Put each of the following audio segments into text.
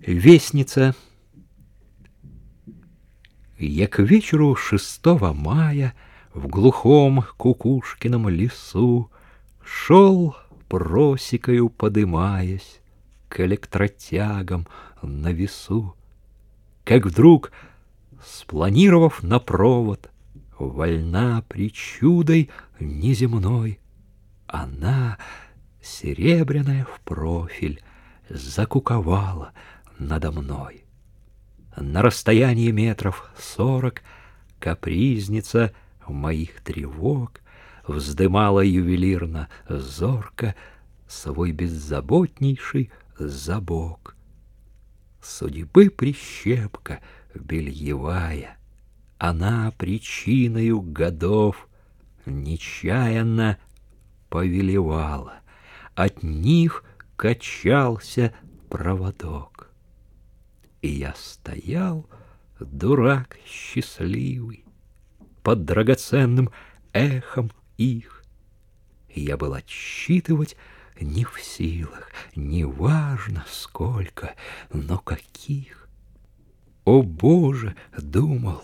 Вестница. Я к вечеру 6 мая В глухом Кукушкином лесу Шел, просекою подымаясь К электротягам на весу. Как вдруг, спланировав на провод, Вольна причудой неземной, Она, серебряная в профиль, Закуковала — надо мной. На расстоянии метров сорок Капризница моих тревог Вздымала ювелирно зорко Свой беззаботнейший забок. Судьбы прищепка бельевая, Она причиною годов Нечаянно повелевала, От них качался проводок. И я стоял, дурак счастливый, Под драгоценным эхом их. Я был отсчитывать не в силах, не важно сколько, но каких. О, Боже, думал,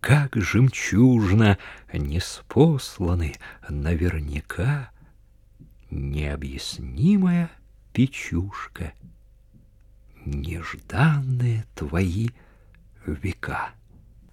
как жемчужно неспосланы наверняка необъяснимая печушка — нежданные твои века.